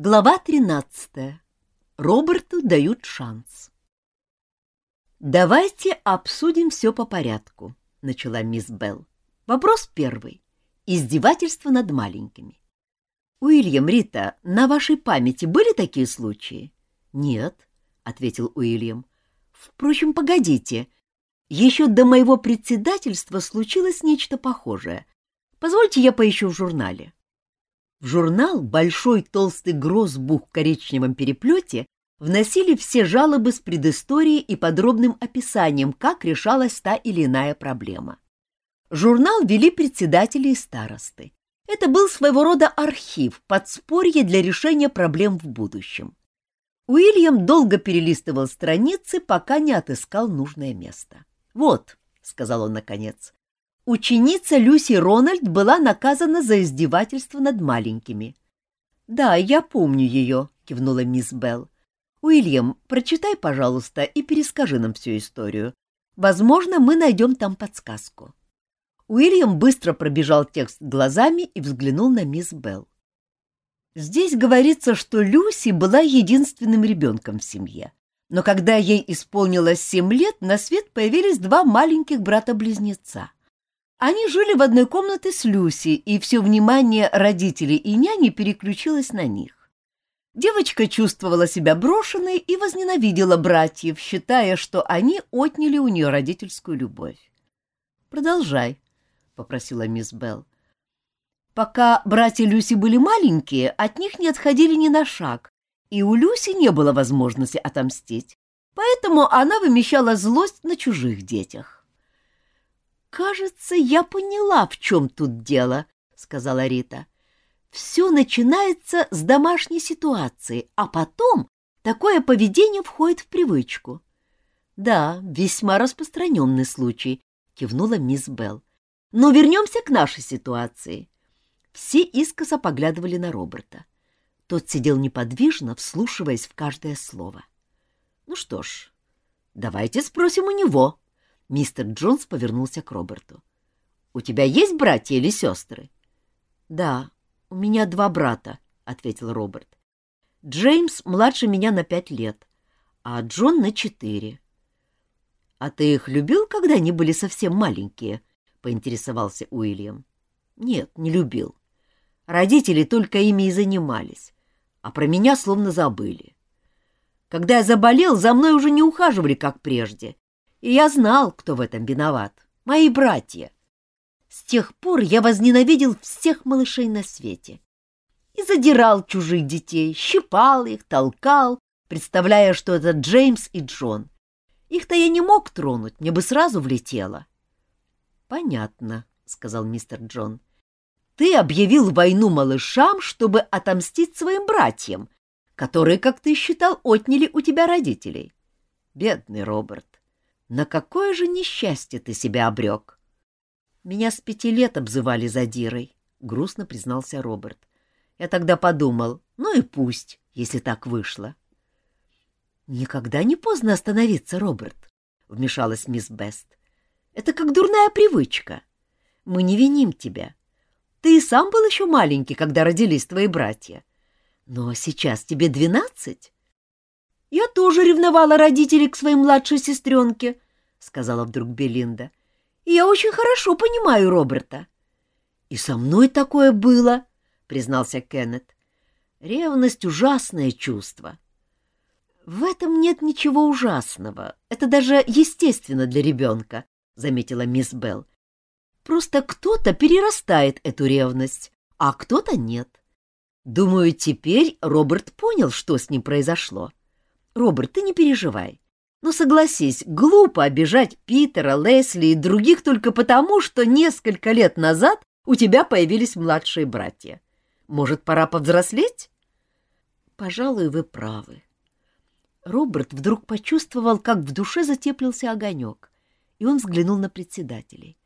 Глава 13. Роберту дают шанс. «Давайте обсудим все по порядку», — начала мисс Белл. «Вопрос первый. Издевательство над маленькими. Уильям, Рита, на вашей памяти были такие случаи?» «Нет», — ответил Уильям. «Впрочем, погодите. Еще до моего председательства случилось нечто похожее. Позвольте я поищу в журнале». В журнал большой толстый грозбух в коричневом переплете вносили все жалобы с предысторией и подробным описанием, как решалась та или иная проблема. Журнал вели председатели и старосты. Это был своего рода архив, подспорье для решения проблем в будущем. Уильям долго перелистывал страницы, пока не отыскал нужное место. «Вот», — сказал он наконец, Ученица Люси Рональд была наказана за издевательство над маленькими. «Да, я помню ее», — кивнула мисс Белл. «Уильям, прочитай, пожалуйста, и перескажи нам всю историю. Возможно, мы найдем там подсказку». Уильям быстро пробежал текст глазами и взглянул на мисс Белл. Здесь говорится, что Люси была единственным ребенком в семье. Но когда ей исполнилось семь лет, на свет появились два маленьких брата-близнеца. Они жили в одной комнате с Люси, и все внимание родителей и няни переключилось на них. Девочка чувствовала себя брошенной и возненавидела братьев, считая, что они отняли у нее родительскую любовь. «Продолжай», — попросила мисс Белл. Пока братья Люси были маленькие, от них не отходили ни на шаг, и у Люси не было возможности отомстить, поэтому она вымещала злость на чужих детях. «Кажется, я поняла, в чем тут дело», — сказала Рита. «Все начинается с домашней ситуации, а потом такое поведение входит в привычку». «Да, весьма распространенный случай», — кивнула мисс Белл. «Но вернемся к нашей ситуации». Все искоса поглядывали на Роберта. Тот сидел неподвижно, вслушиваясь в каждое слово. «Ну что ж, давайте спросим у него», Мистер Джонс повернулся к Роберту. «У тебя есть братья или сестры?» «Да, у меня два брата», — ответил Роберт. «Джеймс младше меня на пять лет, а Джон на четыре». «А ты их любил, когда они были совсем маленькие?» — поинтересовался Уильям. «Нет, не любил. Родители только ими и занимались, а про меня словно забыли. Когда я заболел, за мной уже не ухаживали, как прежде, и я знал, кто в этом виноват. Мои братья. С тех пор я возненавидел всех малышей на свете. И задирал чужих детей, щипал их, толкал, представляя, что это Джеймс и Джон. Их-то я не мог тронуть, мне бы сразу влетело. — Понятно, — сказал мистер Джон. — Ты объявил войну малышам, чтобы отомстить своим братьям, которые, как ты считал, отняли у тебя родителей. Бедный Роберт. На какое же несчастье ты себя обрек? Меня с пяти лет обзывали задирой, — грустно признался Роберт. Я тогда подумал, ну и пусть, если так вышло. Никогда не поздно остановиться, Роберт, — вмешалась мисс Бест. Это как дурная привычка. Мы не виним тебя. Ты и сам был еще маленький, когда родились твои братья. Но сейчас тебе двенадцать. — Я тоже ревновала родителей к своей младшей сестренке, — сказала вдруг Белинда. — я очень хорошо понимаю Роберта. — И со мной такое было, — признался Кеннет. — Ревность — ужасное чувство. — В этом нет ничего ужасного. Это даже естественно для ребенка, — заметила мисс Белл. Просто кто-то перерастает эту ревность, а кто-то нет. Думаю, теперь Роберт понял, что с ним произошло. — Роберт, ты не переживай. Но согласись, глупо обижать Питера, Лесли и других только потому, что несколько лет назад у тебя появились младшие братья. Может, пора повзрослеть? Пожалуй, вы правы. Роберт вдруг почувствовал, как в душе затеплился огонек, и он взглянул на председателей.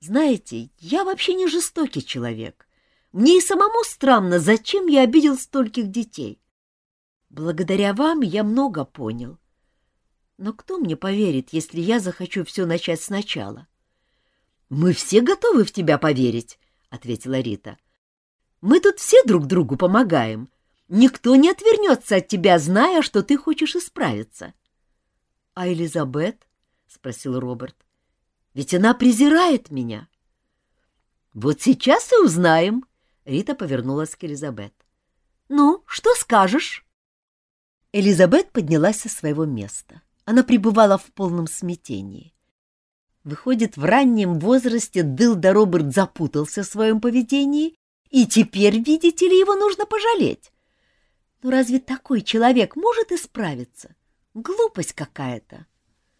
Знаете, я вообще не жестокий человек. Мне и самому странно, зачем я обидел стольких детей. Благодаря вам я много понял. Но кто мне поверит, если я захочу все начать сначала? — Мы все готовы в тебя поверить, — ответила Рита. — Мы тут все друг другу помогаем. Никто не отвернется от тебя, зная, что ты хочешь исправиться. — А Элизабет? — спросил Роберт. — Ведь она презирает меня. — Вот сейчас и узнаем. Рита повернулась к Элизабет. — Ну, что скажешь? Элизабет поднялась со своего места. Она пребывала в полном смятении. Выходит, в раннем возрасте Дылда Роберт запутался в своем поведении, и теперь, видите ли, его нужно пожалеть. Но разве такой человек может исправиться? Глупость какая-то.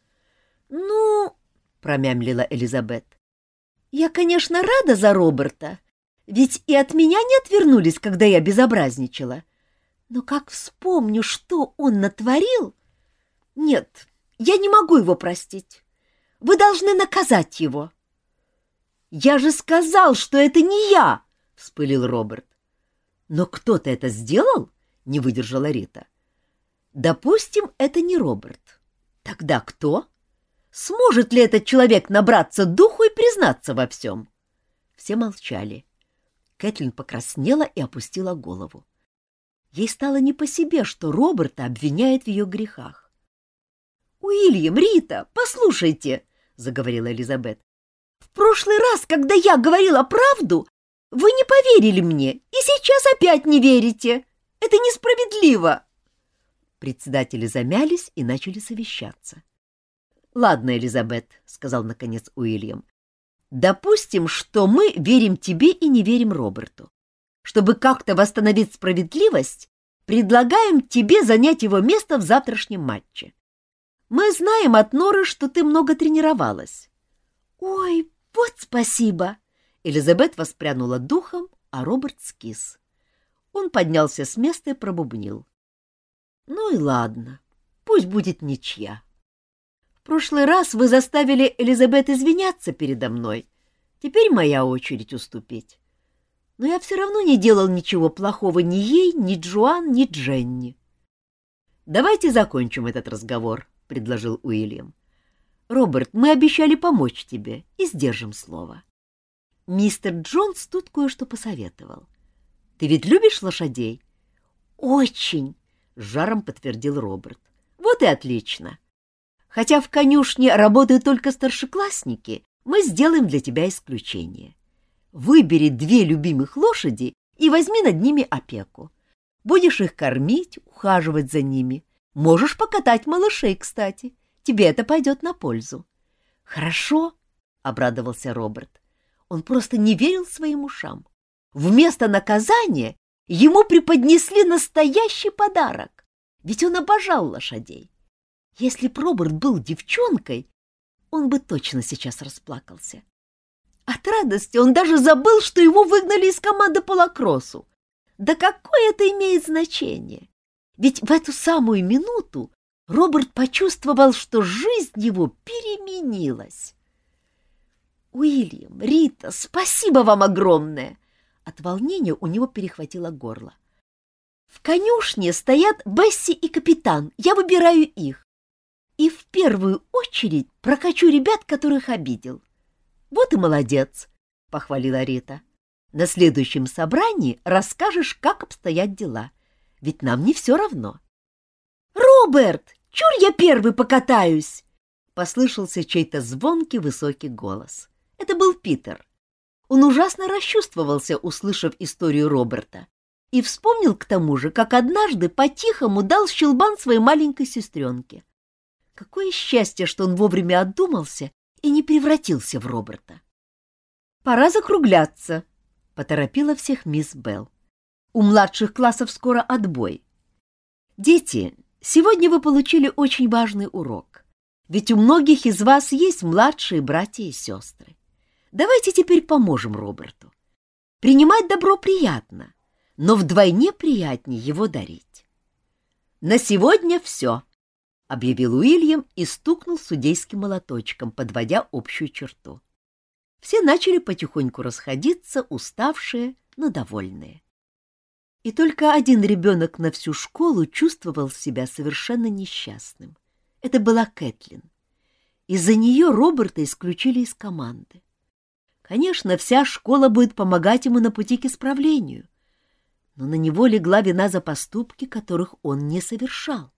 — Ну, — промямлила Элизабет, — я, конечно, рада за Роберта, ведь и от меня не отвернулись, когда я безобразничала. Но как вспомню, что он натворил... Нет, я не могу его простить. Вы должны наказать его. Я же сказал, что это не я, вспылил Роберт. Но кто-то это сделал? Не выдержала Рита. Допустим, это не Роберт. Тогда кто? Сможет ли этот человек набраться духу и признаться во всем? Все молчали. Кэтлин покраснела и опустила голову. Ей стало не по себе, что Роберта обвиняет в ее грехах. «Уильям, Рита, послушайте!» — заговорила Элизабет. «В прошлый раз, когда я говорила правду, вы не поверили мне и сейчас опять не верите. Это несправедливо!» Председатели замялись и начали совещаться. «Ладно, Элизабет», — сказал наконец Уильям. «Допустим, что мы верим тебе и не верим Роберту. Чтобы как-то восстановить справедливость, предлагаем тебе занять его место в завтрашнем матче. Мы знаем от Норы, что ты много тренировалась. — Ой, вот спасибо! Элизабет воспрянула духом, а Роберт скис. Он поднялся с места и пробубнил. — Ну и ладно, пусть будет ничья. В прошлый раз вы заставили Элизабет извиняться передо мной. Теперь моя очередь уступить. Но я все равно не делал ничего плохого ни ей, ни Джоан, ни Дженни. Давайте закончим этот разговор, — предложил Уильям. «Роберт, мы обещали помочь тебе и сдержим слово. Мистер Джонс тут кое-что посоветовал. Ты ведь любишь лошадей?» «Очень!» — с жаром подтвердил Роберт. «Вот и отлично. Хотя в конюшне работают только старшеклассники, мы сделаем для тебя исключение. Выбери две любимых лошади и возьми над ними опеку. Будешь их кормить, ухаживать за ними, Можешь покатать малышей, кстати. Тебе это пойдет на пользу. — Хорошо, — обрадовался Роберт. Он просто не верил своим ушам. Вместо наказания ему преподнесли настоящий подарок, ведь он обожал лошадей. Если б Роберт был девчонкой, он бы точно сейчас расплакался. От радости он даже забыл, что его выгнали из команды по лакроссу. Да какое это имеет значение? Ведь в эту самую минуту Роберт почувствовал, что жизнь его переменилась. «Уильям, Рита, спасибо вам огромное!» От волнения у него перехватило горло. «В конюшне стоят Бесси и капитан. Я выбираю их. И в первую очередь прокачу ребят, которых обидел. Вот и молодец!» — похвалила Рита. «На следующем собрании расскажешь, как обстоят дела ведь нам не все равно. «Роберт, чур я первый покатаюсь!» Послышался чей-то звонкий высокий голос. Это был Питер. Он ужасно расчувствовался, услышав историю Роберта, и вспомнил к тому же, как однажды по-тихому дал щелбан своей маленькой сестренке. Какое счастье, что он вовремя отдумался и не превратился в Роберта. «Пора закругляться», — поторопила всех мисс Белл. У младших классов скоро отбой. Дети, сегодня вы получили очень важный урок. Ведь у многих из вас есть младшие братья и сестры. Давайте теперь поможем Роберту. Принимать добро приятно, но вдвойне приятнее его дарить. На сегодня все, — объявил Уильям и стукнул судейским молоточком, подводя общую черту. Все начали потихоньку расходиться, уставшие, но довольные. И только один ребенок на всю школу чувствовал себя совершенно несчастным. Это была Кэтлин. Из-за нее Роберта исключили из команды. Конечно, вся школа будет помогать ему на пути к исправлению. но на него легла вина за поступки, которых он не совершал.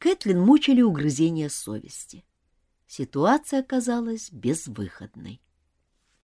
Кэтлин мучили угрызения совести. Ситуация оказалась безвыходной.